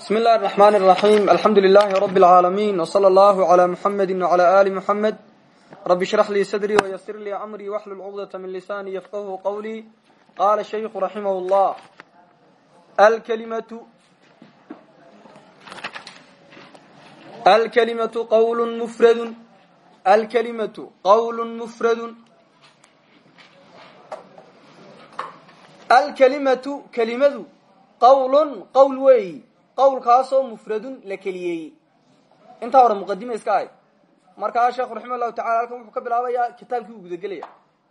بسم الله الرحمن الرحيم الحمد لله رب العالمين وصلى الله على محمد وعلى آل محمد رب اشرح لي صدري ويسر لي أمري واحلل عقدة من لساني يفقه قولي قال الشيخ رحمه الله الكلمة الكلمة قول مفرد الكلمة قول مفرد الكلمة كلمة قول قول wey qowlkaasoo mufradun la keliyeeyey intaa hore muqadima iska ahay. Markaa sheekhu raxima allahu tacala halkan wuxuu ka bilaabayaa kitaabkii uu gudagelaya.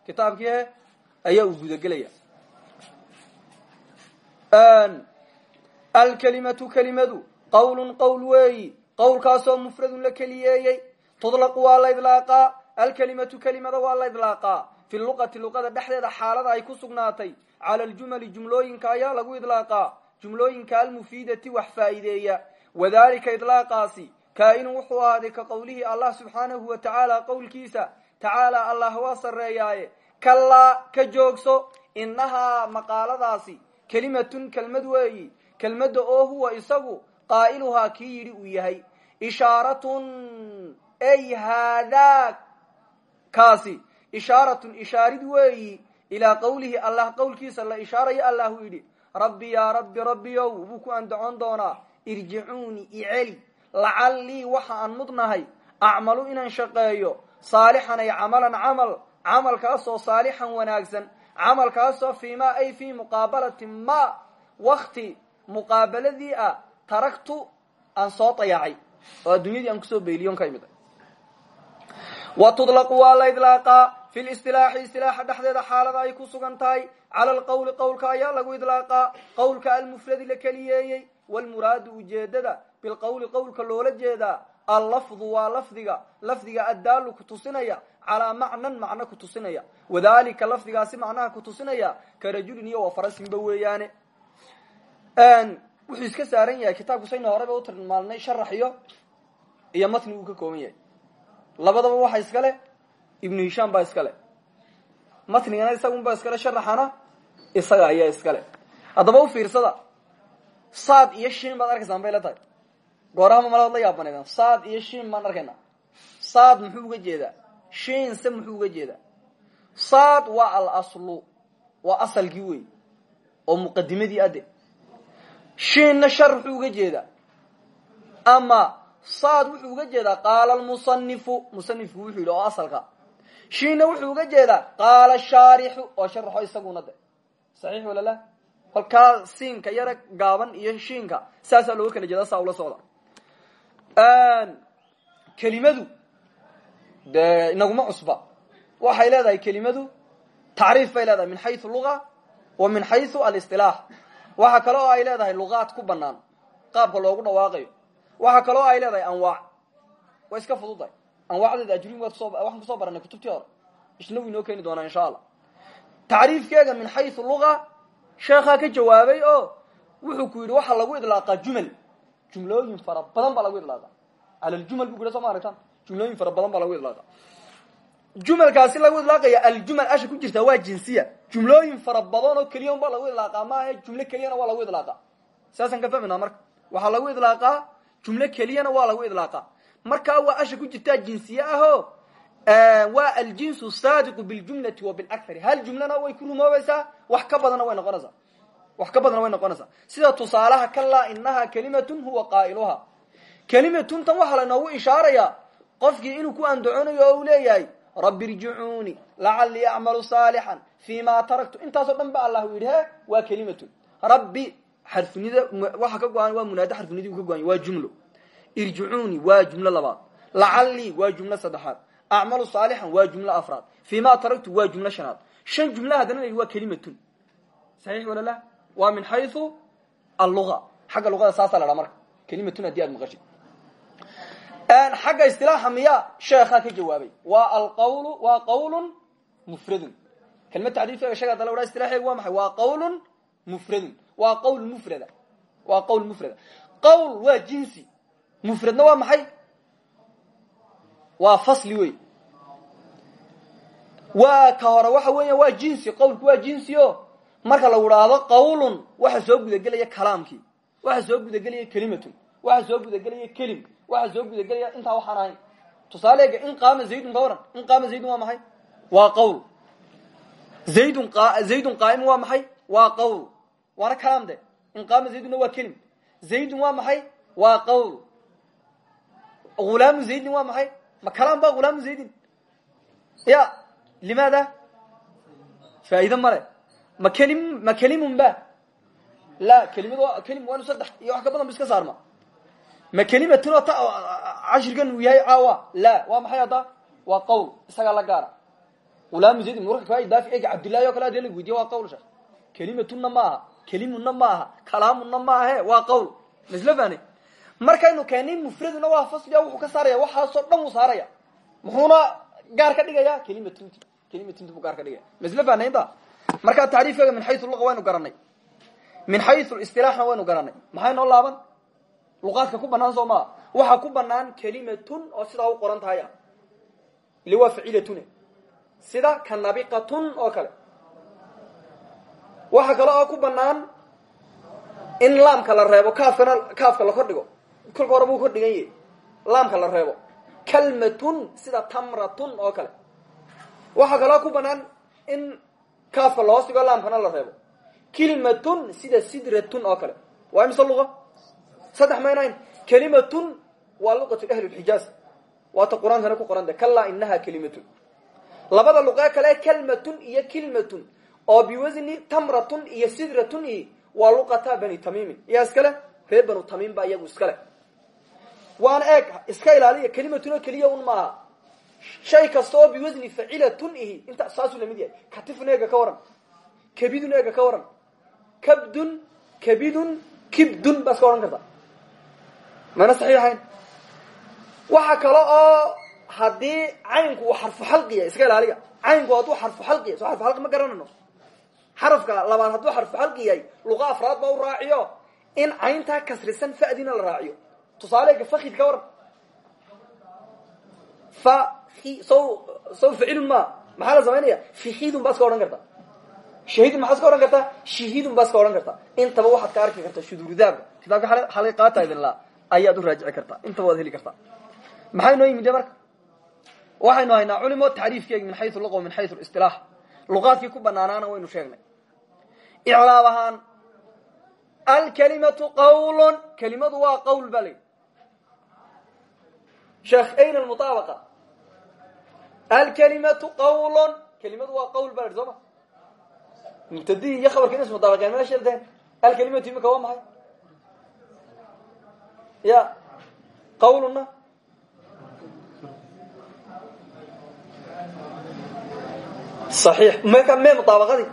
Kitaabkii ayaa uu gudagelaya. Alkelimatu kelimadu qowlun qowl weeyi qowlkaasoo mufradun la keliyeeyey tudlaqu waa la idlaaqaa alkelimatu kelimada waa la idlaaqaa fi luqati luqada dhexdeeda xaalada ay ku sugnaatay. Cala aljumali jumlooyinka ayaa lagu idlaaqaa jumlooyinka almufiidati wax faa'iideeya. Wadalika idlaaqaasi kaa-inun wuxuu ahaaday ka qowlihii allah subxaanahu wa tacaala qowlkiisa tacaala allah waa sarreeyaaye. Kallaa ka joogso innahaa maqaaladaasi kelimatun kelmad weeyi kelmadda oo huwa isagu qaa'iluhaa kii yidhi uu yahay. Ishaaratun ay haadaa kaasi ishaaratun ishaarid weeyi ilaa qowlihi allah qowlkiisa la ishaarayo allahu yidhi rabbi yaa rabbi rabbiyow wuu ku andacon doonaa. Irjicuuni iceli lacallii waxa aan mudnahay. Acmalu inaan shaqeeyo. Saalixan ay camalan camal. Camalkaasoo saalixan wanaagsan. Camalkaasoo fii ma ay fii muqaabalati ma. Wakti muqaabaladii ah taragtu aan soo dayaacay. Oo adduunyadii aan ku soo beyliyon ka imid wa tudlaqu waa la idlaaqaa fi listilaaxi istilaaxa dhexdeeda xaalada ay ku sugan cala alqowli qowlka ayaa lagu idlaaqaa qowlka almufradi la keliyeeyey walmuraadu ujeedada bilqowli qowlka loola jeedaa allafdu waa lafdiga lafdiga addaalu ku tusinaya calaa macnan macno ku tusinaya wadalika lafdigaasi macnaha ku tusinaya ka rajulin iyo wa farasinba weeyaane wuxuu iska saaran yahay kitaabku sayna horeba u tilmaamnay sharax iyo iyo matni uu ka kooban yahay labadaba waxa iskale ibnu hishaam isaga ayaa iskale haddaba u fiirsada saad iyo shin baad arkaysaan bay la tahay? Goorahama malaad la yaabaneedaan saad iyo shin baan arkaynaa saad muxuu uga jeedaa? Shin se muxuu uga jeedaa? Saad waa al aslu waa asalkii wey oo muqadimadii ade shinna shar wuxuu uga jeedaa? Ama saad wuxuu uga jeedaa? Qaala almusanifu musanifku wuxuu yidhi oo asalka. Shiinna wuxuu uga jeedaa? Qaala shaarixu oo sharaxo isaguna de saxiix walala kolkaa siinka yara gaaban iyo shiinka saasaa looga kala jeeda saa ula socda. Kelimadu de inaguma cusba. Waxay leedahay kelimadu tacriif bay leedahay min xayu luga wa min xayu alisilaax waxa kale oo ay leedahay lugaad ku banaan qaabka loogu dhawaaqayo. Waxa kaloo ay leedahay anwaac. Way iska fududahay. Anwaacdeeda ajruin waad kuso waxaan ku soo baranay kutubtii hore. Isna wu inoo keeni doonaa insha allah tacriifkeega min xayu luga sheekhaa ka jawaabay oo wuxuu ku yidhi waxaa lagu idlaaqaa jumal jumlooyin fara badan baa lagu idlaaqa. Cala ljumal bu ku yidhi soo ma aragtaan? Jumlooyin fara badan baa lagu idlaaqa. Jumalkaasi lagu idlaaqaya aljumal asha ku jirtaa waa jinsiya. Jumlooyin fara badan oo keliya un baa lagu idlaaqaa maaha jumlo keliyana waa lagu idlaaqa. Saasaan ka fahmaynaa marka waxaa lagu idlaaqaa jumlo keliyana waa ku jirtaa jinsiye aho waa aljinsu saadiqu biljumlati wa bilakari hal jumlana way ku rumoobaysaa wax ka badana way noqonaysaa wax ka badana way noqonaysaa sida tusaalaha kalaa inahaa kelimatun huwa qaa'iluha. Kelimatun tan waxaa lainoogu ishaarayaa qofkii inuu ku andaconayo oo uu leeyahay rabbi irjicuuni lacalii acmalu saalixan fi ma taraktu. Intaasoo dhan ba allah yidhi he waa kelimatun rabbi xarfunida waxa ka go-an waa munaado xarfunidii u ka go-anya waa jumlo. Irjicuuni waa jumlo labaad. Lacallii waa jumlo saddexaad acmalu saalixan waa jumlo afraad fii ma taraktu waa jumlo shanaad shan jumla haddana la waa kelimatun saxiix wala la waa min xayu alluga xagga luqada saasaa la dhaa marka kelimatun haddii aad maqashid xagga istilaaxa miya sheekhaa ka jawaabay waa alqawlu waa qawlun mufradun kelmad tacriifeega sheega dala wadhaa istilaxeegu waa maxay waa qawlun mufradun waa qawl mufrada waa qawl mufrada qawl waa jinsi mufradna waa maxay waa fasli wey waa ka hore waxa weeya waa jinsi qawlku waa jinsi marka lagu dhaahdo qawlun waxa soo gudagelaya kalaamkii waxa soo gudagelaya kelimatun waxa soo gudagelaya kelim waxa soo gudagelaya intaa waxaan ahayn tusaaleega in qaama zaydun ka in qaama zaydun waa maxay? Waa qawl zaydun zaydun qaaimu waa maxay? Waa qawl waana kalaam de. In qaama zaydunna waa kelim. Zaydun waa maxay? Waa qawl hulaamu zaydin waa maxay ma kalaam ba hulaamu zaydin ya limaada? Faa'iide male ma kelim ma kelimun ba la kelimad kelim waa inu saddex iyo wax ka badan ba iska saarma ma kelimatun oo cashirkan uu yahay caawa? La waa maxay hadda? Waa qawl isagaa la gaara. Hulaamu zaydin murka kaa daafi ega cabdillahi o kale adee lag weydiye waa qawl sheekh kelimatunna ma aha. Kelimuna ma aha. Kalaamunna ma ahe. Waa qawl masla fahne markaynu keenay mufraduna waa fasliga wuxuu ka saaraya waxaasoo dhan uu saaraya. Muxuuna gaar ka dhigaya kelimatunti kelimatunti buu gaar ka dhigaya masla fahne inta markaa tacriifkeega min xayu luqa waynu garanay min xayu istilaaxna waynu garanay maxay noo laaban? Luqaadka ku banaan soo maa? Waxaa ku banaan kelimatun oo sidaa u qoran tahay. Ah ile waa facilatune sida ka nabiqatun oo kale. Waxaa kale oo ku banaan in laamka la reebo kaafkana kaafka la kordhigo kolka hore buu kordhigan yahy laamka la reebo. Kalmatun sida tamratun oo kale. Waxaa kaloo ku banaan in kaafka lahoos dhigo laamkana la reebo. Kilmatun sida sidratun oo kale. Waa imise luqa saddex maynayn kelimatun waa luqatu ahli lxijaaz waata qur'aankana ku qoranta. Kalaa inaha kelimatun. Labada luqee kale kalmatun iyo kilmatun oo biwasni tamratun iyo sidratun i waa luqata bani tamimin yaa iskale? Reer banu tamiim iyagu iskale waana eeg iska ilaaliya kelimatun oo keliya un maaha. Shay kasta oo biwasni facilatun ihi inta saasuu la mid yahay. Katifun eega ka waran kabidun eega ka waran kabdun kabidun kibdun baa iska odhan karta. Mayna saxiixayn waxa kale oo haddii caynku uu xarfu xalqiya iska ilaaliya. Caynku hadduu xarfu xalqiya soo xarfu xalqi ma garanayno. Xarafka labaad hadduu in cayntaa kasrisan fa'dina la tusaaleega fakid ka waran saw saw ficilun ma maxaa la samaynaya fikidun baa iska odhan karta. Shahidun maxaa iska odhan kartaa shihidun baa iska odhan karta. Intaba waxaad ka arki kartaa shudurudaabka kitaabka xaliqaata idin laa ayaad u raajici kartaa intaba waad heli kartaa maxay noo yimid marka? Waxaynu haynaa culimo tacriifkeegi min xayu luqa min xayu istilaax luqaadkii ku banaanaana waynu sheegnay. Iclaab ahaan alkalimatu qawlun. Kelimadu waa qawl ba la sheekh ayn almuaabaqa alkalimatu qawlun. Kelimadu waa qawl ba la soo ma? Mubtadii iyo khabarka in ismudaabaqeen mala sheerdeen alkalimatu imika waa maxay? Ya qawluna صaxiix mka me muطaabaqadii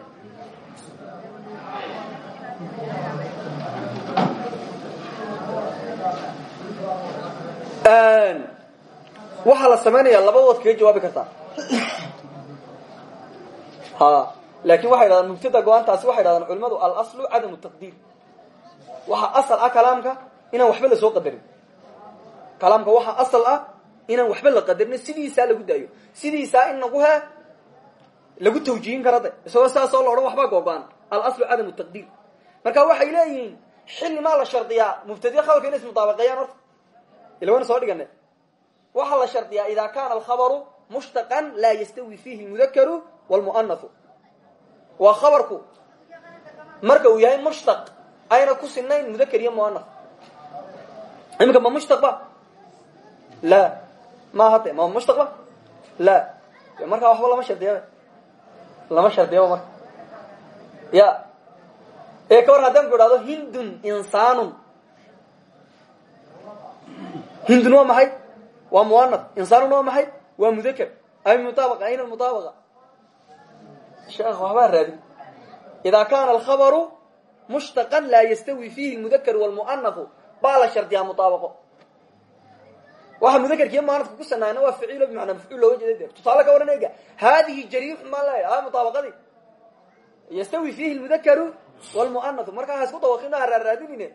waxaa la samaynaya laba waad kaga jawaabi kartaa ha laakin waxay dhahdaan mubtada go'aantaasi waxay dhahdaan culimadu alaslu cadam taqdiir. Waxaa asal ah kalaamka inaan waxba la soo qadarin. Kalaamka waxaa asal ah inaan waxba la qadarin sidiisaa lagu daayo. Sidiisaa in nagu he lagu tawjihin kara de. Isagoo saasoo la odhan waxbaa googo-an alaslu cadamu marka waxay leeyihiin xilli maa la shardiyaa mubtadiya khabarka inay ismudaabaqeeyaan horta ila wayna soo dhigane waxaa la shardiyaa ida kana alkhabaru mushtaqan laa yastawi fihi lmudakaru wlmuanahu waa khabarku marka uu yahay mushtaq ayna ku sinayn mudakar iyo muanah iminka ma mushtaq ba? La ma hade ma mushtaq ba? La markaa waxba lama shardiya lama shardiyaba marka. Ya. Ee ka war haddaan ku idhahdo hindun insanun. Hindun waa maxay waa muanaf insanun waa maxay? Waa mudakar ay mutaabaqa ayna mutaabaqa. Sheekh waxbaa raadin. Idaa kana alkhabaru mushtaqan laa yastawi fihi lmudakar wlmuanafu baa la shardiyaa mutaabaqo. Waxa mudakarkiiyo muanafka ku sanaana waa ficilo bimacnaa mafcuul looga jeeda de tusaale ka waran ega hadihi jariixun maan leeya a mutaabaqadii. Yastawi fihi lmudakaru wlmuanafu markaa ha isku dawaqino ha raaraadinine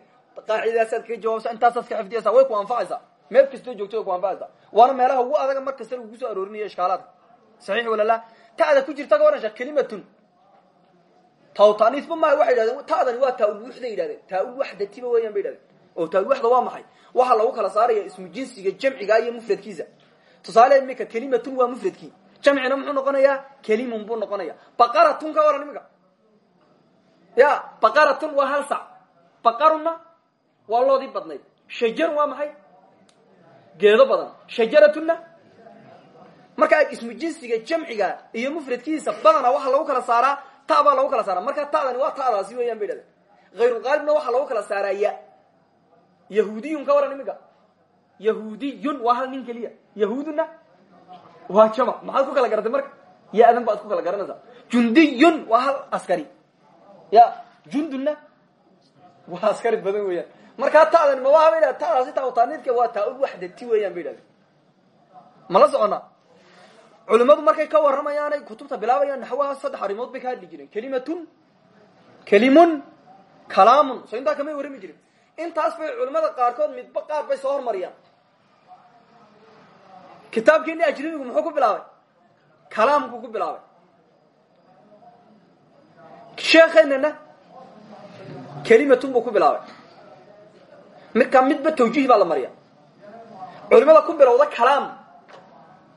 qaacidadaasaad kaga jawaabsa intaasaad ka xifdiyaysa way ku anfacaysaa meel kastoo joogto way ku anfacaysaa waana meelaha ugu adaga mar kasta lagugu soo aroorinayo ishkaalaadka saxiix wala la. Ta'da ku jirta ka waran sheekh kelimatun. Tawtaniisba maaha waxay yidhahdeen taadani waa taa-ulwaxday yidhahdeen. Taa-ulwaxdatiba weeyaan bay yidhahdeen. Oo taa-ulwaxda waa maxay? Waxaa lagu kala saaraya ismu jinsiga jamciga iyo mufradkiisa. Tusaale imika kelimatun waa mufradkii. Jamcina muxuu noqonayaa? Kelimun buu noqonaya baqaratun ka waran imika ya baqaratun waa hal sac. Baqaruna waa loodii badnayd. Shajarun waa maxay geedo badan. Shajaratunna markaa ismu jinsiga jamciga iyo mufradkiisa badana waxaa lagu kala saaraa ta baa lagu kala saara markaa ta'dani waa ta'daasi weeyaan bay dhahdeen hayrulqaalibna waxaa lagu kala saaraa ya. Yahuudiyun ka waran imika yahudiyun waa hal nin keliya. Yahuuduna waa jamac maxaad ku kala garatay marka? Ya-dan baad ku kala garanaysaa. Jundiyun waa hal askari. Ya junduna waa askari badan weeyaan markaa ta'dani ma waha bay dhahden ta'daasi taawtaaniidka waa taa-ul waxdati weeyaan bay dhahdeen ma la soconnaa culimadu markay ka warramayaanay kutubta bilaabayaan naxwaha saddex arrimood bay ka hadli jireen. Kelimatun kelimun kalaamun. So intaa kamay jirin. Intaas bay culimada qaarkood midba qaar bay soo hormariyaan. Kitaabkeeni ajnabigu muxuu ku bilaabay? Kalaamku ku bilaabay. Sheekheynana kelimatun buu ku bilaabay midka midba tawjiih baa la mariya. Culimada ku bilowda kalaam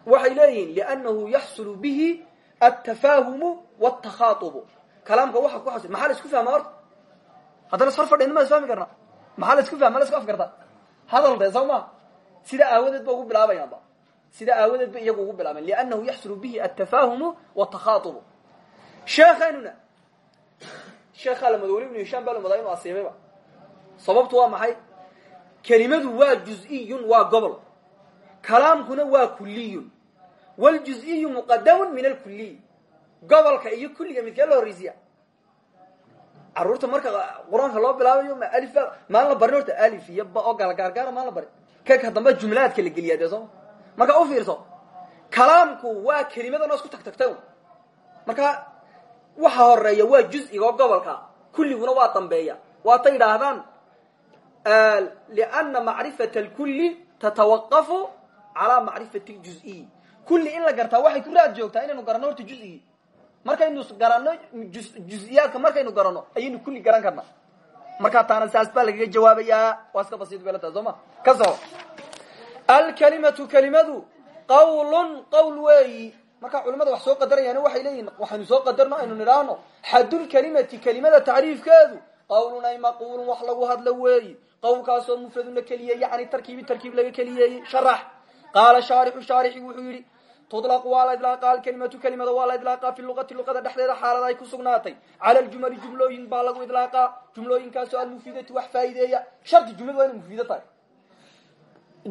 waxay leeyihiin liannahu yaxsulu bihi altafaahumu wاtakhaatubu kalaamka waxa ku xasil maxaa la isku fahma horta haddana is hor fadhina ma is fahmi karna. Maxaa la isku fahma la isku af karta? Hadal de soo ma? Sida aawadeed ugu bilaabayaanba. Sida aawadeed ba iyagu ugu bilaabayan liannahu yaxsulu bihi altafaahumu wاtakhaatubu sheekhaynuna sheekhaa lamadowli ibnu hishaam baa lamadaa inu asiibayba sababtu waa maxay kelimadu waa juz-iyun waa gobol. Kalaamkuna waa kuliyun wljuziyu muqadamun min alkuliy gobolka iyo kulliga midkee la horreysiya carruurta marka qur'aanka loo bilaabayo ali maan la barin horta alif iyo ba oo galgaargaara maan la barin kaka dambe jumlaadka la geliyaa dee marka u fiirso kalaamku waa kelimadan oo isku tag tagtay marka waxa horreeya waa juz-iga oo gobolka kulliguna waa dambeeya. Waatay yidhaahdaan liana macrifata alkulli tatawaqafu calaa macrifati ljuziy kulli in la waxay ku raad joogtaa inaynu garanno horta juzigii markaynu garanno juziyaadka markaynu garanno ayaynu kulli garan karna markaa taana saas baa lagaga jawaabayaa waa iska basiid bay la tahay soo ma ka qawlun qawl weeyi markaa culimada wax soo qadarayaan waxay leeyihiin waxaynu soo qadarno aynu nidhaahno xadulkelimati kelimada tacriifkeedu qawlun ay maquulun wax lagu hadlo weeyi qawlkaasoo mufradun la keliyey yani tarkiibi tarkiib laga keliyeeyey sharax. Qaala shaarixu shaarixi wuxuu yidhi tudlaqu waa la idlaaqa alkelimatu kelimada waa la idlaaqa fi luqati luqada dhexdeeda xaalada ay ku sugnaatay. Cala ljumali jumlooyin baa lagu idlaaqaa jumlooyinkaasoo almufiidati wax faa'ideeya shardi jumladu waa inay mufiido tahay.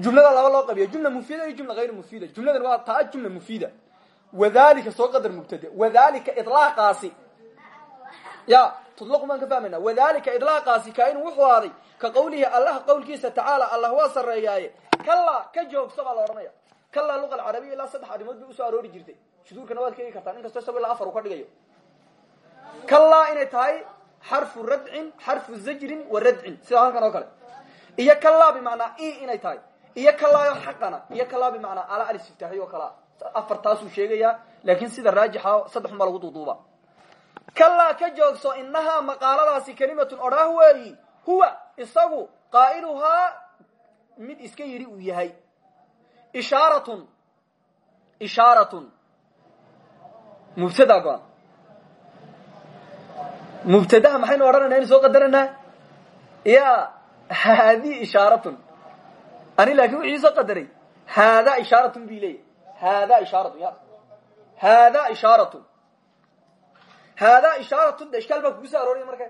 Jumlada laba loo qabiya jumla mufiida iyo jumla hayr mufiida jumladan waa taa jumla mufiida wadalika soo qadar mubtade wadalika ilaaqaasi ya tudlaqu maan ka fahmayna wadalika idlaaqaasi kaainu wuxuu aaday ka qawlihi allah qawlkiisa tacaala allah waa sarreeyaaye. Kalla ka joogsa baa la odhanaya kalla luqa alcarabiya ilaa saddex arrimood bay u soo aroori jirtay. Shuduurkana waad ka egi kartaan in kastoo isago ilaa afar uu ka dhigayo. Kalla inay tahay xarfu radcin xarfu zajrin wa radcin. Sida halkan oo kale. Iyo kalla bimacnaa i inay tahay. Iyo kallaayo xaqana. Iyo kallaa bimacnaa ala alistiftaxiy oo kalea afartaasuu sheegayaa laakiin sida raajixa saddexun baa lagu duuduuba kallaa ka joogso inahaa maqaaladaasi kelimatun odhaah weeyi. Huwa isagu qaa'iluhaa mid iska yidhi uu yahay. Ishaaratun. Ishaaratun. Mubtada go-an mubtadaha maxaynu odhanayna aynu soo qadaraynaa? Ya haadi ishaaratun. Ani laakin wixii soo qadaray. Haada ishaaratun bi leeyahy haada ishaaratun ya haada ishaaratun haada ishaaratun de ishkaal baa kugu soo arooraya marka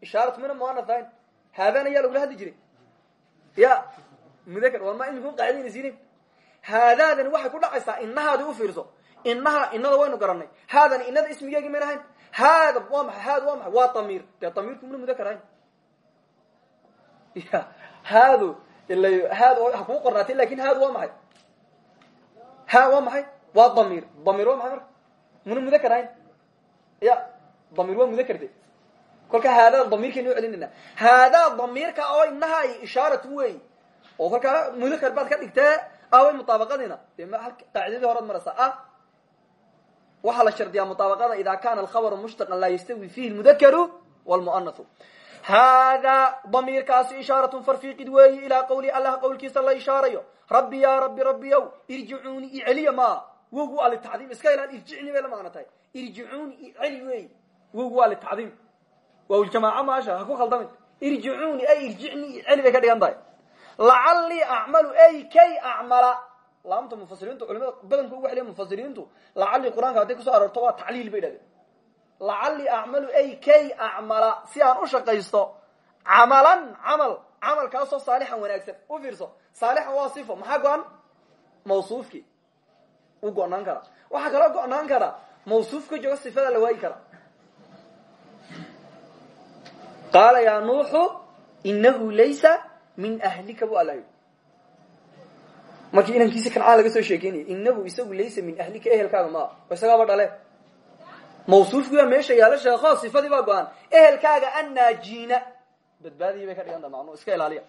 ishaarat mina muanaf ahayn haadana yaa lagula hadli jiray ya mudakar war ma iminku qaacidayna siinin haadaadani waxay ku dhacaysaa inahaadi u fiirso inaha inada waynu garanay haadani inada ismigeegi mayn ahayn haada waa maxay haad waa maxay waa damiir dee damiirku mina mudakar ahayn ya haado ila haad ha kuu qornaatay laakiin haad waa maxay ha waa maxay waa damiir damiir ya damiir waa mudakar de kolka haadaa damiirkaynu celinayna haadaa damiirka oo inaha ay ishaaratu wey oo kolkaa mudakar baad ka dhigtee away mutaabaqadiina. Dee qaacidadii horaad maraysaa ah waxaa la shardiyaa muطaabaqada ida kana alkhabru mushtaqan laa yastawi fihi lmudakaru wlmuanahu haadaa damiirkaasi ishaaratun farfiiqid weeyi ilaa qawli allah qowlkiisa la ishaarayo. Rabbi ya rabbi rabbiyow irjicuuni iceliya ma wogu waa litacdiim iska ilaan irjicni bay la macno tahay irjicuuni iceli weeyi wogu waa litacdiim waawljamaaca maasha ha ku khaldamin irjicuuni ay irjicni iceli bay ka dhigan tahay. Lacallii acmalu ay kay acmala. Laamta mufasiriintu culimada badanka ugu xeliya mufasiriintu lacallii qur'aanka hadday ku soo aroorto waa tacliil bay dhahdeen. Lacallii acmalu ay kay acmala. Si aan u shaqaysto camalan camal camalkaasoo saalixan wanaagsan. U fiirso saalixan waa sifo maxaa go-an? Mawsuufkii u go-naan kara. Waxaa kaloo go-naan kara mawsuufka jooga sifada la waayi kara. Qaala yaa nuuxu inahu laysa min ahlika bu alla yidhi markii inankiisi kancaan laga soo sheekeynaya inahu isagu laysa min ahlika ehelkaaga maa isagaaba dhale. Mawsuufkii baa meesha yaalla sheekho sifadii baa go-an ehelkaaga annaajiina badbaadiyay bay ka dhigan taha macnuu iska ilaaliya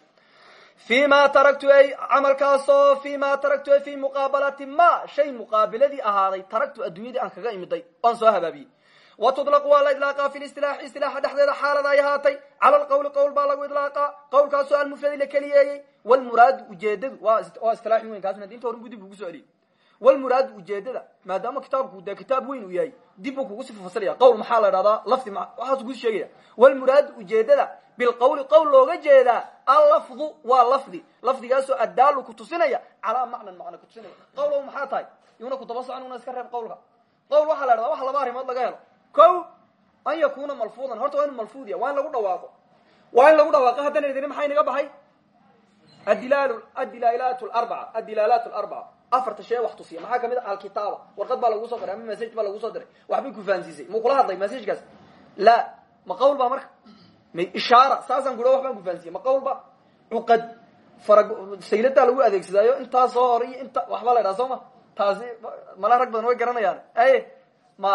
fi ma taraktu ay camalkaasoo fi ma taraktu ay fi muqaabalati ma shay muqaabiladii ahaaday taraktu adduunyadii aan kaga imiday oan soo habaabiyey wa tudlaqu waa la idlaaqa fi listilaaxi istilaaxa dhexdeeda xaalada ay ahaatay cala lqawli qowl baa lagu idlaaqaa qowlkaasoo almufradi la keliyeeyey walmuraadu ujeedadu waa istilaaxi weyn kaasna diinta horun bu dib ugu soo celiyey walmuraadu ujeedada maadaama kitaabku dee kitaab weyn uu yahay dib buu kugu sifa fasilaya qowl maxaa la dhahdaa lafdi waxaasu ku sheegaya walmuraadu ujeedada bilqawli qowl looga jeedaa allafdu waa lafdi. Lafdigaasoo addaalu ku tusinaya calaa macnan macna kutusinaya qowlow maxaa tahay? Yuuna kudaba socon una iska reeb qowlka. Qowl waxaa la dhahdaa wax laba arrimood laga helo. Ko an yakuna malfuudan. Horta waa inu malfuud ya waa lagu dhawaaqo. Waa in lagu dhawaaqo. Haddana idini maxay naga baxay? Adilaal adilaalat larbaca adilaalaat larbaca afarta shee wax tusiya. Maxaa ka mid a alkitaaba. Warqad baa lagu soo diray ama message baa lagu soo diray? Waxbay ku fahansiisay muu kula hadlay messagekaas la. Ma qawl ba marka ma ishaara saasaan kua wax baan ku fahansiiyey ma qawl ba cuqad sayladaa lagu adeegsadaayo intaasoo hore iyo inta waxbaa la idhaha soo ma taasi mala rag badan way garanayaan aye ma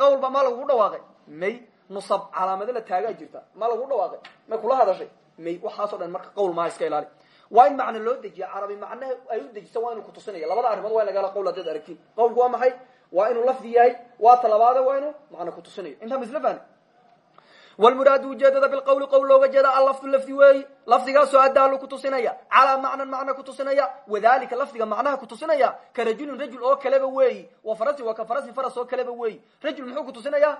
qawl ba ma lagugu dhawaaqay may nusab calaamado la taagaa jirta ma lagu dhawaaqay may kula hadashay may waxaaso dhan marka qawl maha iska ilaali waa in macno loo dejiya carabi macnaha ay u dejiso waa inuu kutusinaya labada arrimood waa in laga hela qowl haddaad aragtiin qawlku waa maxay waa inuu lafdi yahay waa talabaade waa inuu macno kutusinayo intaa ma isla wlmuraadu ujeedada bilqawli qowl looga jeeda allafdu lafdi weeyi lafdigaasoo addaalu kutusinaya calaa macnan macna kutusinaya wadalika lafdiga macnaha kutusinaya ka rajulin rajul oo kaleba weeyi wa farasin waa ka farasin faras oo kaleba weeyi rajul muxuu kutusinaya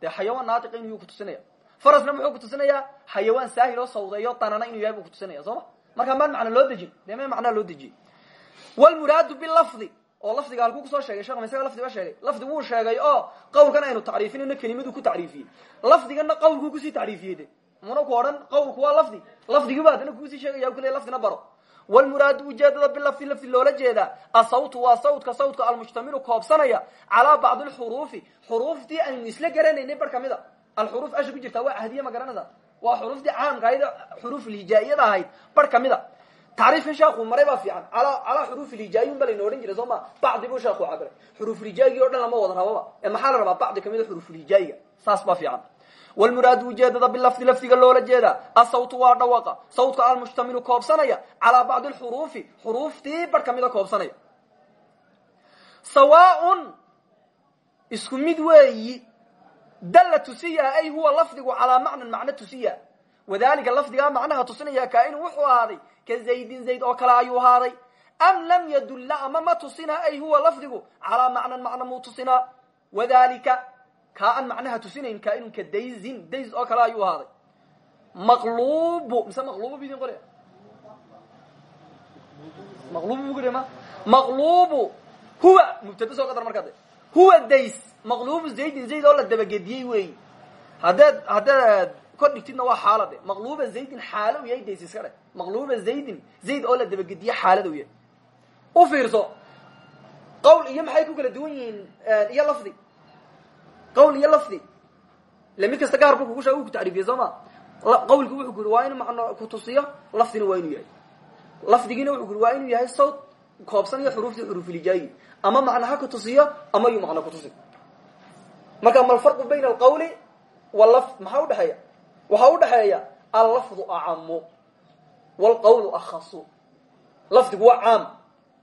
dee xayawaan naatiqa inuu kutusinaya farasna muxuu kutusinayaa xayawaan saahil oo sawdeeyo danana inuu yahay buu kutusinaya soo ma markaa maan macna loo dejin dee oo lafdiga halkuu ku soo sheegay shekh isaga lafdi ba sheegay. Lafdi wuu sheegay oo qawlkan aynu tacriifinayno kelimadu ku tacriifiyey lafdigana qawlkuu ku sii tacriifiyey de muna ku odhan qawlku waa lafdi. Lafdigiiba haddana kuusii sheegaya kule lafdina baro. Wlmuraadu ujeedada bilafdi lafdi loola jeedaa asawtu waa sawtka sawtka almujtamilu koobsanaya calaa bacdi lxuruufi xuruuftii aynu isla garanaynay bar ka mid a alxuruuf asha ku jirtaa waa cahdiye ma garanaysa waa xuruuftii caamka ahayd xuruuf lhijaa'iyada ahayd bar ka mid tacriifkan sheekuu maray baa fiican. Calaa xuruuf lhijaayin ba layna odhan jiray soo ma? Bacdi buu sheekuu cabiray xuruufulhijaayigi o dhan lama wada rababa. Ee maxaa la rabaa? Bacdi ka mid a xuruufulhijaayiga saas baa fiican. Wlmuraadu ujeedada bilafdi lafdiga loola jeedaa. Asawtu waa dhawaqa. Sawtka almujtamilu koobsanaya. Calaa bacdi lxuruufi xuruuftii bar kamida koobsanaya. Sawaaun isku mid weeyi. Dalla tusiya ay huwa lafdigu calaa macnan macno tusiya wadalika lafdigaa macnaha tusinaya kaainu wuxuu ahaaday ka zaydin zayd oo kale ayuu ahaaday am lam yadulla ama ma tusina? Ay huwa lafdigu calaa macnan macno muu tusinaa wadalika kaa aan macnaha tusinayn kaainu ka dayzin days oo kale ayuu ahaaday maqlubu mise maqlubu bidin qore? Maqlubu bugure ma? Maqlubu huwa mubtada soo qadar markaa de huwa days. Maqlubu zaydin zayd oo la dabagediyey weeyi haddaad haddaad kor dhigtidna waa xaalade maqluba zaydin xaalo u yahay days iska dhe maqluba zaydin zayd oo la dabagediye xaalad yahay u fiirso qawl iyo maxay ku kala duwan yihiin iyo lafdi qawl iyo lafdi le mid kasta gaar bu kugu sheeg u ku tacriifiyey soo ma qawlku wuxuu ku yiri waa inu macno kutusiyo lafdina waa inuu yahay lafdigiina wuxuu ku yiri waa inuu yahay sawt koobsanayo xuruuftii xuruufilijaayigi ama macna ha kutusiyo ama yuu macno kutusi marka ma alfarqu bayna alqawli walafd maxaa udhexeeya waxaa udhexeeya allafdu acamu wlqawlu akhasu. Lafdigu waa caam.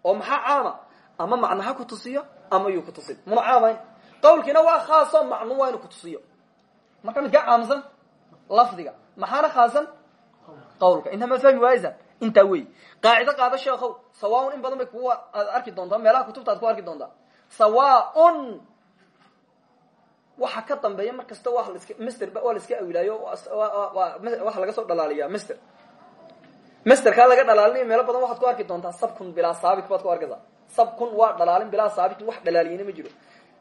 Oo maxaa caama? Ama macna ha kutusiyo ama yuu kutusin muna caamayn. Qawlkiina waa khaaso macnuu waa inu kutusiyo marka midkaa caamsan lafdiga maxaana khaasan? Qawlka. Inta maad fahmi waayeysa intaa wey qaacido qaado sheekow sawaaun in badan bay kugu aad arki doontaa meelaha kutubta ad ku arki doontaa. Sawaaun! Waxa ka dambeeya mar kasta wa master waa la iska awilaayo waxa laga soo dhalaaliyaa master masterkaa laga dhalaalinayo meelo badan waxaad ku arki doontaa sabkun bilaa saabit baad ku arkaysaa. Sabkun waa dhalaalin bilaa saabitin wax dhalaaliyana ma jiro.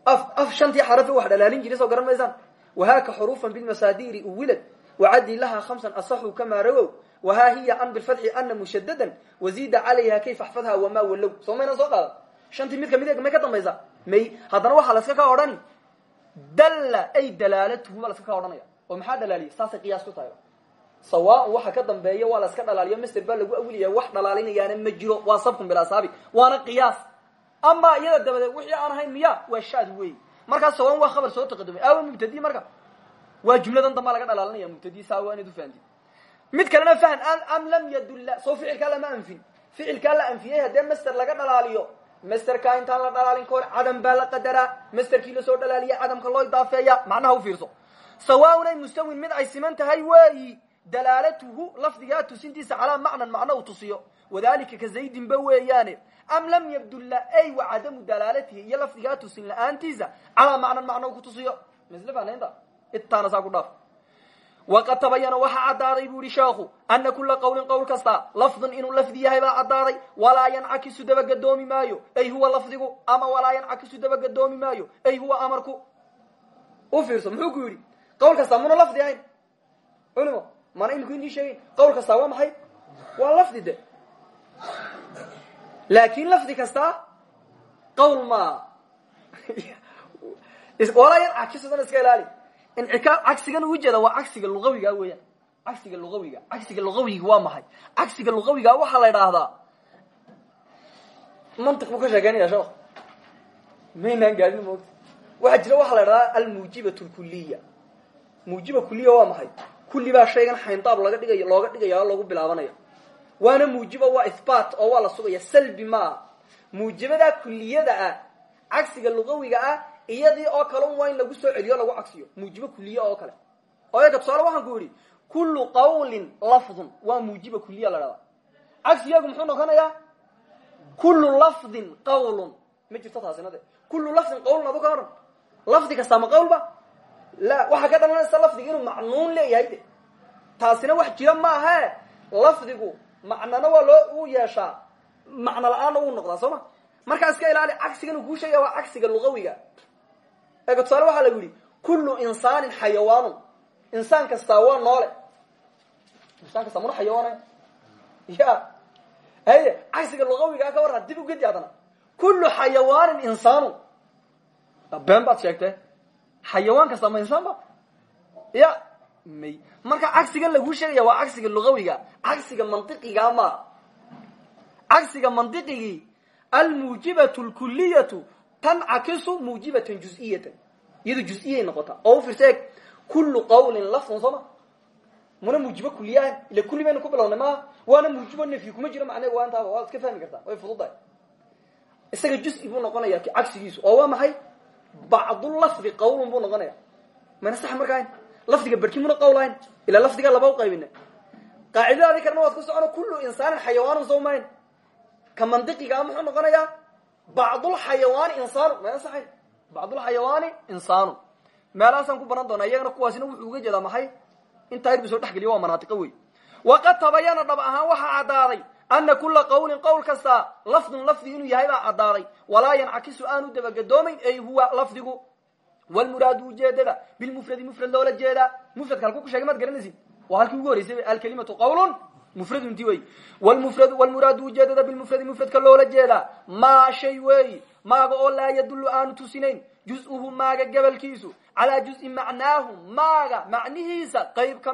Af af shantii xarafe wax dhalaalin jiray soo garan maysaan? Wahaaka xuruufan bilmasaadiri uwilad wacaddi laha khamsan asaxu kamaa rawow wahaa hiya an bilfatxi ana mushadadan waziida calayha kayfa axfadha wamaa wallow. Soo maynan soo qaada. Shantii mid ka mid may ka dambaysa may haddana waxaa laska ka odhani. Dalla ay dalaalatuhu baa laska ka odhanaya oo maxaa dhalaaliya saasay qiyaas ku tahay sawaan waxa ka dambeeya waa laska dhalaaliyo. Master baa lagu awilaya wax dhalaalinayaana ma jiro. Waa sabkun bilaa saabit waana qiyaas. Ama iyada dabadeed wixii aan ahayn miya waa shaad wey markaas sawaan waa khabar soo taqadumay aawa mubtadi marka. Waa jumladan dambaa laga dhalaalinaya. Mubtadi saa waa inaad ufahanti mid kalena fahan am lam yadulla. Soo ficilkaa lama anfin. Ficilkaa la anfiyey haddee master laga dhalaaliyo. Masterkaa intaan la dhalaalin kahor cadam baa la qadaraa. Masterkii la soo dhalaaliya cadamka loo idaafeeya macnaha ufiirso sawaaun ay mustawin mid ay siman tahay weeyi dalaalatuhu lafdigaa tusintiisa calaa macnan macno uu tusiyo. Wadalika ka zaydin ba weeyaane am lam yabdulla ay wa cadamu dalaalatihi iyo lafdigaa tusin la'aantiisa calaa macnan macno uu kutusiyo misle fanaynta intaana saa ku dhaaf. Waqad tabayana waxaa caddaaday bu ihi sheekhu ana kula qawlin qowl kasta lafdun inuu lafdi yahay baa caddaaday walaa yancakisu dabagadoomi maayo ay huwa lafdigu ama walaa yancakisu dabagadoomi maayo ay huwa amarku. U fiirso muxuu ku yidhi mana iminku inii sheegeyn qowl kastaa waa maxay? Waa lafdi de. Lafdi kastaa qawl ma walaa yancakisu dan iska ilaali. Cagsigan uu jeeda waa cagsiga luqawiga weeyaan. Cagsiga luqawiga cagsiga luqawiga waa maxay? Cagsiga luqawiga waxaa la idhaahdaa mantiq buu ka sheekeynaya sheekh maynaan gaadhin moogta waxaa jira waxaa la idhahdaa almuujibat lkuliya muujiba kuliya waa maxay kulli baa shaygan xayndaab laga dhigayo looga dhigaya lagu bilaabanayo. Waana muujiba waa ihbaat oo waa la sugaya salbi maaha muujibadaa kuliyada ah cagsiga luqawiga ah iyadii oo kale un waa in lagu soo celiyo lagu cagsiyo. Muujibo kuliya oo kale. Eega tusaale waxaan ku yidhi kullu qawlin lafdun. Waa muujiba kuliya la dhahdaa. Cagsiyagu muxuu noqonayaa? Kullu lafdin qawlun. Ma jirto taasina de. Kullu lafdin qawlun adu ka odhan lafdi ma qawlba waxaa ka dhalanaysa lafdiga inuu macnuun leeyahay de. Taasina wax jira maahae lafdigu macnana waa loo u yeeshaa. Macno la'aanna wuu noqdaa soo ma? Markaa iska ilaali cagsigan uu kuu waa cagsiga luqawiga eega tusaale waxaa lagu yidhi kullu insaanin xayawaanun. Insaan kastaa waa noole. Insaan kastaa muna xayawaanay ya. Haye cagsiga luqawigaa ka warra dib ugedi haddana. Kullu xayawaanin insaanu been baad sheegtee xayawaan kastaa ma insaan ba? Ya may marka cagsigan laguu sheegaya waa cagsiga luqawiga cagsiga mantiqigaa ma cagsiga mantiqigii almuujibatu lkuliyatu tancakisu muujibatan juz'iyatan. Iyado juz-iyay noqotaa oo u fiirsa eeg kullu qawlin lafdun soo ma? Muna muujibo kuliyahan ila kulli baynu ku bilownay maaha waana muujibo nafyi kuma jiro macneega waa intaaba waad iska fahmi kartaa way fududahay. Isaga juz-i buu noqonaya cagsigiisu. Oo waa maxay bacdulafdi qawlun buu noqonaya. Mayna sax markaa lafdiga barki muna qawl ahayn ilaa lafdiga laba u qaybina qaacidadaadi kalena waad ku socono kullu insaanin xayawaanun soo mayn ka mandiqigaa muxuu noqonayaa bacdulxayawaani insaanu. Mayna saxayn? Bacdulxayawaani insaanu. Meelahaasaan ku baran doonaa iyagana kuwaasina wuxuu uga jeedaa maxay? Intaa irbu soo dhex geliyo waa manaatiqo wey waqad tabayana dhab ahaan waxaa caddaaday ana kula qawlin qowl kasta lafdun lafdi inuu yahay baa caddaaday walaa yancakisu aanu dabagadoomayn ay huwa lafdigu wlmuraadu ujeedada bilmufradi mufrad loola jeedaa mufradka halkuu ku sheegay maad garanaysid waa halkii ugu horeysay alkalimatu qawlun mufradu inti wey wlmuraadu ujeedada bilmufradi mufradka loola jeedaa maa shay weeyi maaga oo laa yadullu aanu tusinayn juz-uhu maaga gabalkiisu calaa juzi macnaahu maaga macnihiisa qayb ka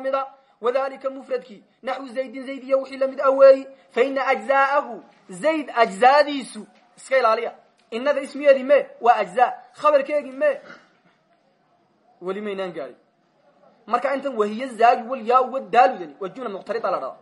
wadalika mufradkii naxwu zaydin zayd iyo wixii la mid a weeyi faina ajzaahu zayd ajzaadiisu iska ilaaliya inada ismiyeedii me waa ajzaa khabarkeegii me weli maynaan gaadin marka intan wahiy zaayu walyaa wadaaludani waa jumla muqtarida la dhada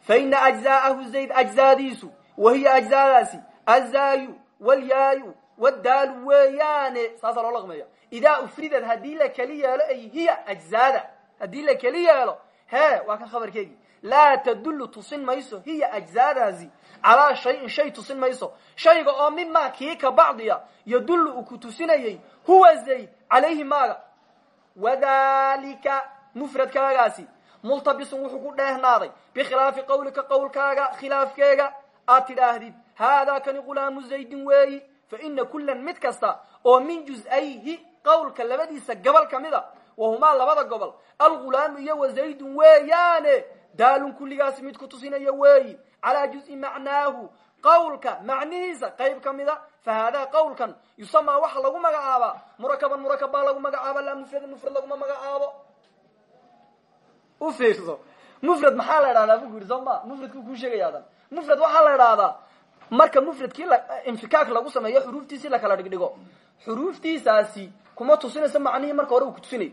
faina ajzaahu zayd ajzaadiisu wahiya ajzaadaasi azaayu walyaayu wadaalu weeyaane saasaa loo laqmeeya idaa ufridad haddii la keli yeelo ay hiya ajzaada haddii la keli yeelo hee waa kan khabarkeegii laa tadullu tusin mayso hiya ajzaadaasi. Calaa shayin shay tusin mayso. Shayga oo mimaa kii ka bacdiya yadullu uu ku tusinayey huwa zayd calayhi maaga. Wadalika mufradkaagaasi multabisun wuxuu ku dheehnaaday bikhilaafi qawlika qowlkaaga khilaafkeega. Aad tidhaahdid haadaa kani gulaamu zaydin weeyi fa ina kullan mid kasta oo min juz-ayhi qowlka labadiisa gobol ka mid a wahumaa labada gobol algulaamu iyo wa zaydun weeyaane daalun kulligaasi mid ku tusinaya weeyi calaa juzi macnaahu qowlka macnihiisa qayb ka mida fa haadaa qowlkan yusamaa waxa lagu magacaabaa murakaban murakab baa lagu magacaaba laa mufradan mufrad laguma magacaabo u fiirso mufrad maxaa la idhahdaa bu ku yidhi soo ma mufradku kuu sheegaya adan mufrad waxaa la idhaahdaa marka mufradkii infikaak lagu sameeyo xuruuftiisii lakala dhigdhigo xuruuftiisaasi kuma tusinayso macnihii marka hore uu kutusinay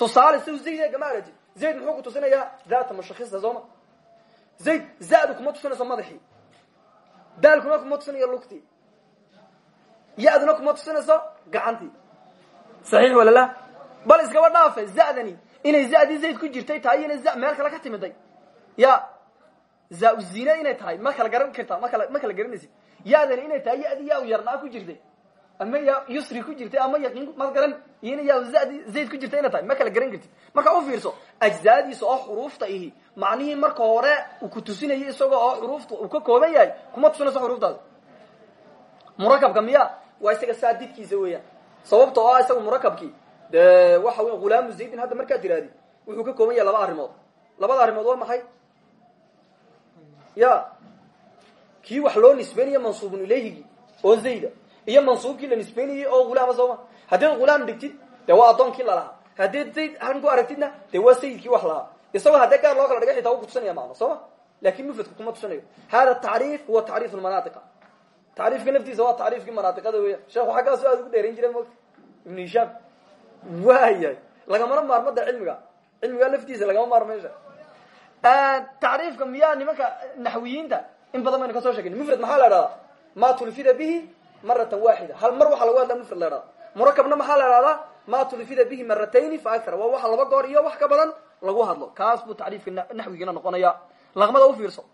tusaale si zayd eega ma aragtid zayd muxuu ku tusinayaa daata mashakista sooma zayd zadu kuma tusinayso madaxii daalkuna kuma tusinayo lugtii ya-duna kuma tusinayso gacantii saxiix walala bal iskaba dhaafe zadani. Inay zadii zayd ku jirtay tahay ina za meel kale ka timiday ya za zine inay tahay ma kala garan kartaa makala ma kala garanaysid ya-dani inay tahay ya-dii yaa yarnaa ku jirtay ama ya yusri ku jirtay ama yaqiin ma garan iyo ina ya zayd ku jirtay inay tahay. Ma kala garan kartid. Marka u fiirso ajzaadiisa oo xuruufta ihi. Macnihii marka hore uu ku tusinayo isagoo oo xuruufta uu ka kooban yahay kuma tusinayso xuruuftaas. Murakabka miya waa isaga saa didkiisa weeyaan. Sababta oo ah isaga murakabkii de waxa wey hulaamu zaydin hadda markaad tirahdid wuxuu ka kooban yahay laba arrimood. Labada arrimood waa maxay? Ya kii wax loo nisbeynayo mansuubun ilayhigii oo zayda iyo mansuubkii la nisbeynayey oo hulaama sooma haddaed hulaam dhigtid dee waa addoonkii lalahaa zayd han ku aragtidna dee wax lahaa. Isagoo haddee gaar loo kala dhigay xitaa u kutusinaya macno sooma laakiin mufradku kuma tusinayo. Hada tacriif huwa tacriif lmanaatica tacriifka naftiisa waa tacriifkii manaatiqada weeyaan sheekhu xaggaasu aad ugu dheerayn jiray mota ibnu hishaam. Waayahay lagamana maarmo de cilmiga. Cilmiga laftiisa lagama maarmo meesha. Tacriifka miyaa nimanka naxwiyiinta? In badan baynu ka soo sheegay mufrad maxaa la idhahdaa ma tulfida bihi maratan waaxida. Hal mar waxaa lagu hadlaa mufrad la idhahda murakabna maxaa la idhahdaa ma tulfida bihi maratayni fa akthar waa waxa laba goor iyo wax ka badan lagu hadlo. Kaas buu tacriifka naxwigiina noqonaya laqmada u fiirso.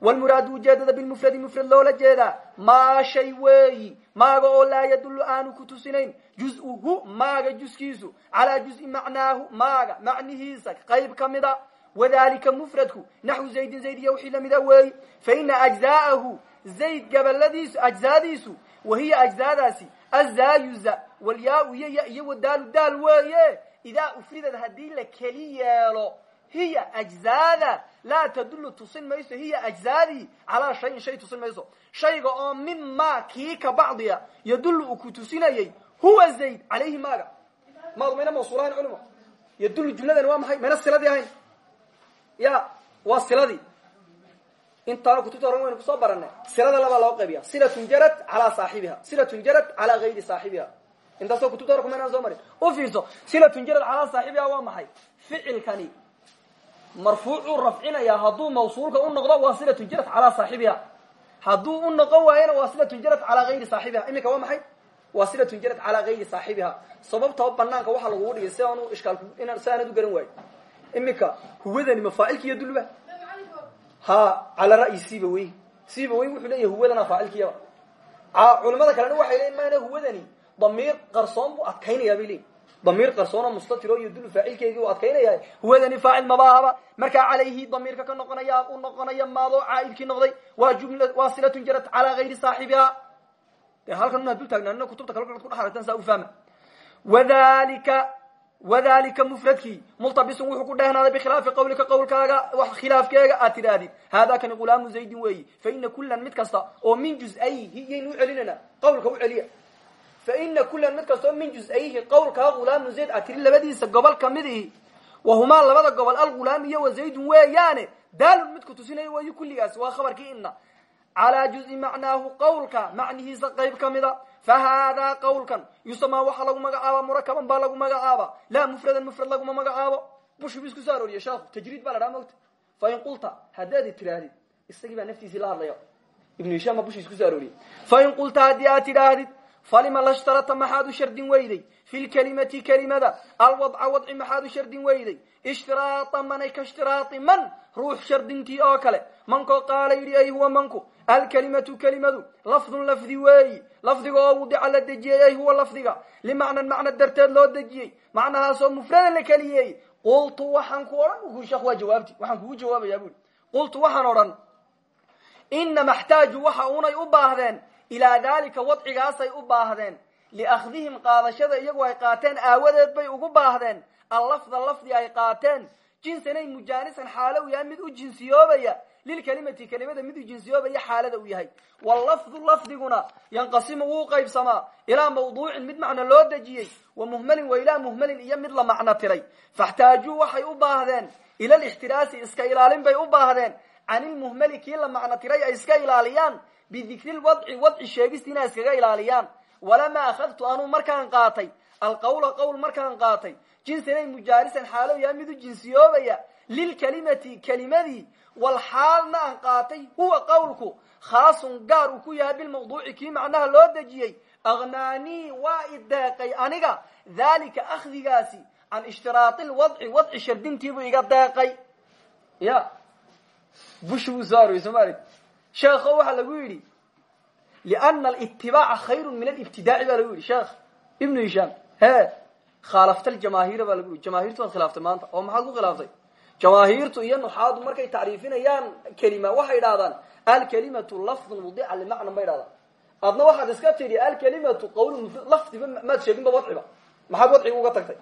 Wlmuraadu ujeedada bilmufradi mufrad loola jeedaa maa shay weeyi? Maaga oo laa yadullu aanu ku tusinayn. Juz-uhu maaga juskiisu. Calaa juzi macnaahu maaga macnihiisa. Qayb ka mida. Wadalika mufradku naxwu zaydin zayd iyo wixii lamida weeyi. Faina ajza'ahu zayd gabaladiisu ajzaadiisu wahiya ajzaadaasi azaayuza walyaa iyo ya iyo wadaalu daal weeye idaa ufridad haddii la keli yeelo hiya ajzaada laa tadullu tusin mayso hiya ajzaadii calaa shayin shay tusin mayso shayga oo mima kii ka bacdiya yadullu uu ku tusinayey huwa zayd calayhi maaga maadu mayna mawsuulahayn culimo yadullu jumladani waa maxay mayna siladii ahayn ya waa siladii intaana kutubta horan waynu ku soo baranay silada labaa loo qaybiya silatun jarad calaa saaxibiha. Silatun jarad calaa gayri saaxibiha. Intaasoo kutubta hore kumaynaan soo marin. U fiirso. Silatun jarad calaa saaxibiha waa maxay? Ficilkani marfuucuu rafcinaya hadduu mawsuulka u noqdo waa silatun jarad calaa saaxibiha. Hadduu u noqon waayana waa silatun jarad calaa gayri saaxibiha. Iminka waa maxay? Waa silatun jarad calaa gayri saaxibiha. Sababtao banaanka waxaa lagugu dhigay si aanu ishkaal si aanad u garan waayo. Iminka huwadani mafaacilkiiyo dulba ha calaa ra'yi siba wey siba wey wuxuu leeyahy huwadana faacilkiyaba culamada kalena waxay leeyiin maana huwadani damiir qarsoon buu adkaynaya bay leeyiin damiir qarsoonoo mustatiro iyo dul faacilkeygii u adkaynaya. Huwadani faacil mabaahaba markaa calayhi damiirka ka noqonaya u noqonaya maadoo caaidkii noqday. Waa jumla waa silatun jarad calaa gayri saaxibiha. De halkan una dul taagnaanina kutubta kale ku dhex aragtaan saa u fahma. Wadalika wadalika mufradkii multabisun wuxuu ku dheehnaaday bikhilaafi qawlika qowlkaaga khilaafkeega aad tidhaahdid haadaa kani gulaamu zaydin weeyi faina kulan mid kasta oo min juz-ayhi yaynu u celinayna qawlka u celiya faina kulan mid kasta oo min juz-ayhi qowlkaa gulaamu zayd aad tiri labadiisa gobol ka mid ihi wahumaa labada gobol algulaam iyo wa zaydun weeyaane daalun midku tusinaya wayu kulligaas waa khabarkii ina calaa fa haadaa qowlkan yusamaa waxaa lagu magacaaba murakaban baa lagu magacaaba laa mufradan mufrad laguma magacaabo bushbu isku soo arooriye sheekhu tajriid baa la dhaha mogta qulta haddaad tidhaahdid isagii baa la hadlaya ibnu hishaam baa bushi isku soo arooriyey fa in qulta haddii aad falima lashtarata maxaad u shardin weyday fi lkelimati kelimada alwadca wadci maxaad u shardin weyday ishtiraaa manay ka ishtiraai man ruux shardintii oo kale mankoo qaala yidhi ay huwa manku alkelimatu kelimadu lafdun lafdi weeyi lafdiga oo wudica la dejiyey ay huwa lafdiga limacnan macna darteed loo dejiyey macnahaasoo mufradan la keliyeey qultu waxaan ku odhan sheekh waa jawaabti waxaan kugu jawaabayaa bui qultu waxaan odhan inama xtaaju waxa unay u baahdeen ilaa dalika wadcigaasay u baahdeen liakhdihim qaadashada iyagu ay qaateen aawadeed bay ugu baahdeen allafda lafdi ay qaateen jinsanay mujaanisan xaalo u yahay mid u jinsiyoobaya lilkelimati kelimada mid u jinsiyoobaya xaalada uu yahay wallafdu lafdiguna yanqasimu wuu qaybsamaa ilaa mawduucin mid macno loo dejiyey wa muhmalin wa ilaa muhmalin iyo mid la macno tiray faxtaajuu waxay u baahdeen ila lixtiraasi iska ilaalin bay u baahdeen can ilmuhmali kii la macno tiray ay iska ilaaliyaan bidikri lwadci wadci sheegista inay iskaga ilaaliyaan walamaa akhadtu anuu markaan qaatay alqawla qowl markaan qaatay jinsanay mujaalisan xaalo yahay mid u jinsiyoobaya lilkelimati kelimadii walxaalna aan qaatay huwa qowlku khaasun gaar uu ku yahay bilmawduuci kii macnaha loo dejiyey akhnaanii waa ideeqay aniga daalika akhdigaasi can ishtiraai lwadci wadci shardintiibuu iga deeqay ya bushi buu soo arorey soo maarg sheekho waxaa lagu yidhi liana alitibaaca khayru min alibtidaaci baa lagu yidhi sheekh ibnu hishaam he khaalafta aljamaahiira baa lagu yidhi jamaahiirtu waad khilaaftay maanta oo maxaad ku khilaaftay jamaahiirtu iyo nuxaadu markay tacriifinayaan kelima waxay idhahdaan alkelimatu lafdun mudica limacnan bay idhahdaan adna waxaad iska tidhi alkelimatu qawlun lafdiba maad sheeginba wadciba maxaad wadciga uga tagtay?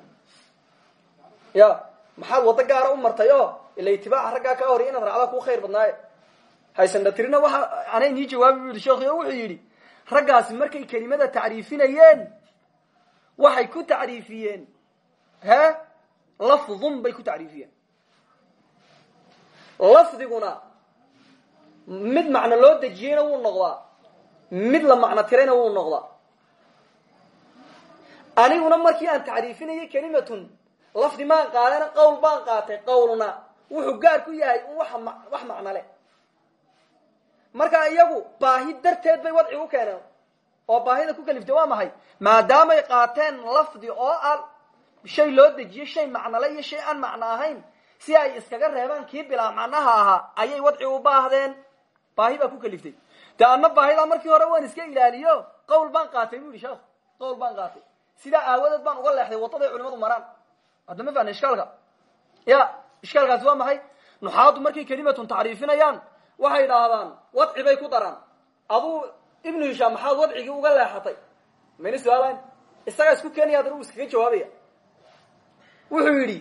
Ya maxaad waddo gaara u martay oo ila itibaaca raggaa ka horiy inaad raacdaa ku khayr badnaaye. Haysandhatirina waxa anay nii jawaabi bu wuxuu yidhi raggaasi markay kelimada tacriifinayeen waxay ku tacriifiyeen. He? Lafdun bay ku tacriifiyeen lafdiguna mid macno loo dejiyeyna wuu noqdaa mid la macno tirayna wuu noqdaa. Aniguna markii aan tacriifinayay kelimatun lafdi maan qaadana qowl baan qaatay qowlna wuxuu gaar ku yahay wax macno leh. Marka iyagu baahi darteed bay wadci u keeneen oo baahida ku kaliftay waa maxay? Maadaamay qaateen lafdi oo ah shay loo dejiyey shay macnole iyo shay aan macno ahayn si ay iskaga reebaan kii bilaa macnaha ahaa ayay wadci u baahdeen. Baahi baa ku kaliftay. De anna baahidaa markii hore waan iska ilaaliyo. Qowl baan qaatay bu yidhi sheekh qowl baan qaatay. Sidaa aawadeed baan uga leexday waddaday culimadu maraan. Hadda ma fahna ya ishkaalkaasi waa maxay? Nuxaadu markay kelimatun tacriifinayaan waxay idhaahdaan wadci bay ku daraan. Aduu ibnu hishaam maxaad wadcigii uga leexatay? Mayna su'aalayn. Isagaa isku keenaya haddana uu iskaga jawaabaya. Wuxuu yidhi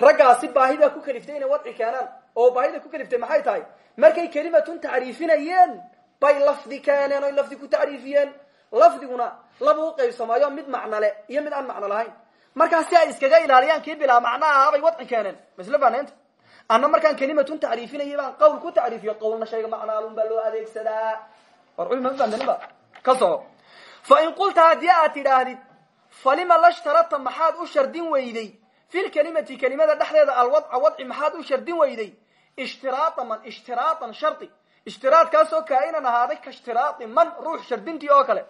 raggaasi baahidaa ku kaliftay inay wadci keenaan oo baahida ku kaliftay maxay tahay? Markay kelimatun tacriifinayeen bay lafdi keeneen oy lafdi ku tacriifiyeen. Lafdiguna laba qaybsamaayo mid macnole iyo mid aan macno lahayn. Markaa si ay iskaga ilaaliyaan kii bilaa macno ahaa bay wadci keeneen masle banaynta anna markaan kelimatun tacriifinayay baan qowl ku tacriifiyo qowlna shayga macnaalun baa loo adeegsadaa. War culima ma fahamtaninba ka soco fa in qulta haddii aad tidhaahdid falima lashtarata maxaad u shardin weyday fi lkelimati kelimada dhexdeeda alwadca wadci maxaad u shardin weyday? Ishtiraaa man ishtiraaan shardi ishtiraadkaasoo kaa'inan ahaaday ka ishtiraai man ruux shardintii oo kale.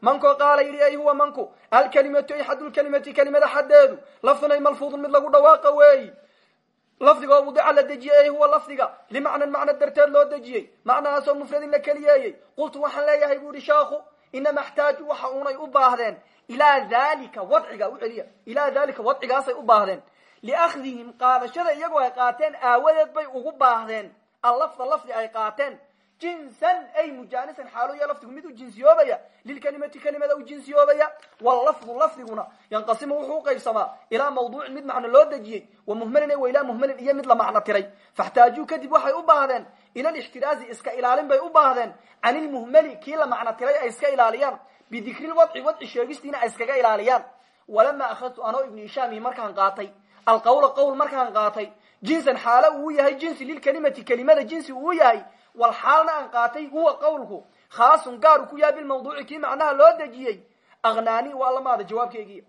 Mankoo qaala yidhi ay huwa manku alkelimatu ay xadulkelimati kelimada xaddeedu lafdun ay malfuudun mid lagu dhawaaqa weeyi. Lafdigoo wudica la dejiyey ay huwa lafdiga. Limacnan macno darteed loo dejiyey. Macnahaasoo mufradin la keliyeeyey. Qultu waxaan leeyahay bu ihi sheekhu inama xtaaju waxa unay u baahdeen ilaa dalika wadciga u celiya. Ilaa dalika wadcigaasay u baahdeen. Liakhdihim qaadashada iyagoo ay qaateen aawadeed bay ugu baahdeen. Allafda lafdi ay qaateen. Jinsan ay mujaanisan xaaloya lafdigu mid u jinsiyoobaya. Lilkelimati kelimada u jinsiyoobaya. Wallafdu lafdiguna yanqasimu wuxuu uqaybsamaa ilaa mawduucin mid macno loo dejiyey. Wa muhmalin wa ilaa muhmalin iyo mid la macno tiray. Faxtaajuu kadib waxay u baahdeen. Ila lixtiraazi iska ilaalin bay u baahdeen. Can ilmuhmali kii la macno tiray ay iska ilaaliyaan bidikri lwadci wadci sheegistiina ay iskaga ilaaliyaan. Walamaa akhadtu anoo ibnu hishaamihi markaan qaatay. Alqawla qowl markaan qaatay. Jinsan xaalo uu yahay jinsi lilkelimati kelimada jinsi uu yahay. Wal xaalna aan qaatay huwa qawlku khaasun gaar ku yahay bilmawduuci kii macnaha loo dejiyey. Akhnaanii waa lamaada jawaabkeygii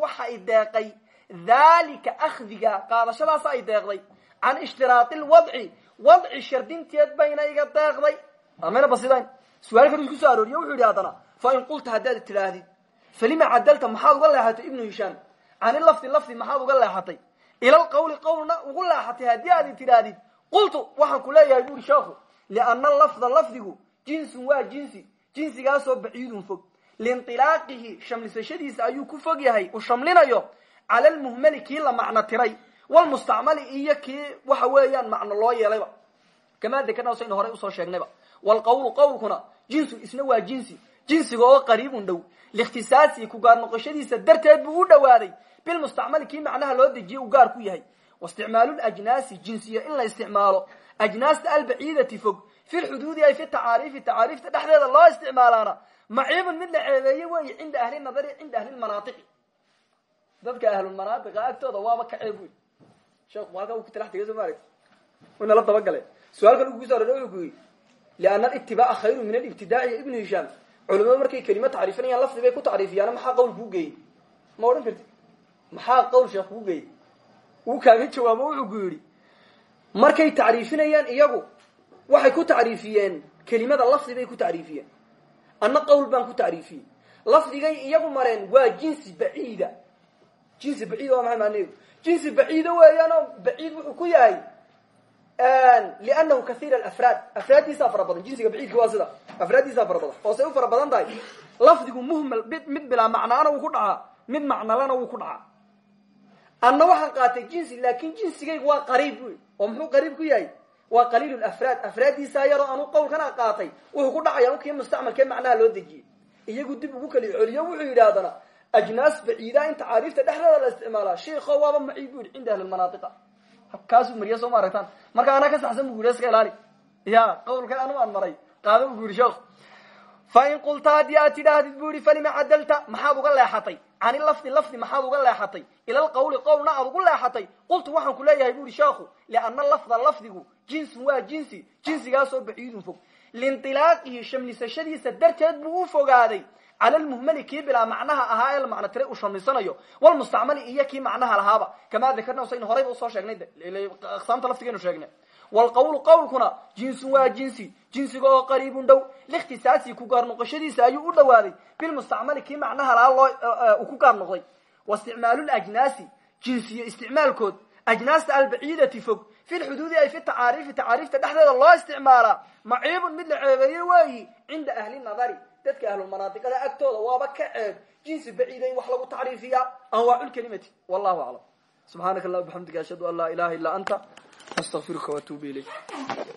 waxa i deeqay dhalika akhdiga qaadashadaasa ay deeqday. Can ishtiraai lwadci wadci shardinteed bayna iga deeqday. Mayna basidayn su'aal kale ku soo arooriye wuxuu yidhi haddana fa in qulta haddaad tidhaahdid falima cadalta maxaad uga leexatay ibnu hishaam cani lafdi lafdi maxaad uga leexatay ilal qawli qawlna ugu leexatay haddii aad tidhaahdid qultu waxaan ku leeyahay buuri sheekhu lianna lafda lafdigu jinsun waa jinsi jinsigaasoo baciidun fog liinilaaqihi shamlisashadiisa ayuu ku fog yahay uu shamlinayo cala lmuhmali kii la macno tiray walmustacmali iyo kii waxa weeyaan macno loo yeelayba kamaa dakarna saynu horey u soo sheegnayba wlqawlu qawlkuna jinsun isna waa jinsi jinsiga oo qariibun dhow. Liikhtisaasihi ku gaar noqoshadiisa darteed buu u dhowaaday bilmustacmali kii macnaha loo dejiyey uu gaar ku yahay. Waisticmaalulajnaasi jinsiya in la isticmaalo. Ajnaasta albaciidati fog. Fi lxuduudi ay fi tacaariifi tacaariifta dhexdeeda loo isticmaalaana. Maciibun mid la ceebeeye weeye cinda ahli nadari cinda ahli lmanaatiqi dadka ahlulmanaatia agtooda waaba ka ceeb wey sheekhu halkaa u kutalax tegay soo maaragti wayna la dabagale su'aal kale kugu so arore wuxuu ku yidhi lianna alitibaaca khayru min alibtidaaci ibnu hishaam culimadu markay kelimo tacriifinayaan lafdi bay ku tacriifiyaan maxaa qawl kuu geeyey? Ma odhan karti maxaa qawl sheekh kuu geeyey? Wuu kaaga jawaabo wuxuu ku yidhi markay tacriifinayaan iyagu waxay ku tacriifiyeen kelimada lafdi bay ku tacriifiyeen. Anna qawl baan ku tacriifiyey. Lafdigay iyagu mareen waa jinsi baciida. Jinsi baciid waa maxay maanaheedu jinsi baciida weeyaan oo baciid wuxuu ku yahay liannahu kahiir alafraad afraaddiisaa fara badan jinsiga baciidka waa sida afraaddiisaa fara badan oo say u fara badan tahay lafdigu muhmal mid bilaa macnaana wuu ku dhacaa mid macnalana wuu ku dhacaa anna waxaan qaatay jinsi laakin jinsigaygu waa qariib oo muxuu qariib ku yahay waa qaliil afraad afraaddiisaa yaroo anu qawlkana qaatay wuxuu ku dhacaya kii mustacmalkee macnaha loo dejiyey iyagu dib ugu kala celiyo wuxuu yidhaahdana ajnaas baciida in tacaariifta dhexdeeda la isticmaalaa sheiko waaba maciib bu yidhi cinda kaasuu mariya soo ma aragtaan marka anaa ka saxsan bu yidhi iska ilaali. Ya qawlka anu aan maray qaada bu yidhi sheekhu fa in qulta haddii aad tidhaahdid bu yihi falima cadalta? Maxaad uga leexatay? Cani lafdi lafdi maxaad uga leexatay? Ila lqawli qowlna aad ugu leexatay? Qultu waxaan ku leeyahay bu yihi sheekhu lianna lafda lafdigu jinsun waa jinsi jinsigaasoo baciidun fog. Liinilaaqihi shamlisashadiisa darteed buu u fogaaday cala lmuhmali kii bilaa macnaha ahaa ee macno tiray uu shamlisanayo walmustacmali iyo kii macnaha lahaaba. Kamaa dakarna saynu horayba u soo sheegnay aqsaamta laftigaynu sheegnay. Wlqawlu qawlkuna jinsun waa jinsi. Jinsiga oo qariibun dhow. Liikhtisaasi ku gaar noqoshadiisa ayuu u dhowaaday bilmustacmali kii macnaha lahaa loo uu ku gaar noqday. Waisticmaalulajnaasi jinsiyo isticmaalkood. Ajnaasta albaciidati fog. Fi lxuduudi ay fi tacaariifi tacaariifta dhexdeeda loo isticmaalaa. Maciibun mid la ceebeeye weeyi cinda ahli dadka ahlulmanaadiqada agtooda waaba ka ceeb. Jinsi baciida in wax lagu tacriifiyaa anwaacu lkelimati wallahu aclam. Subxaanaka allah bxamdika ashhadu an laa ilaha illa anta astaqfiruka watuubu ilayk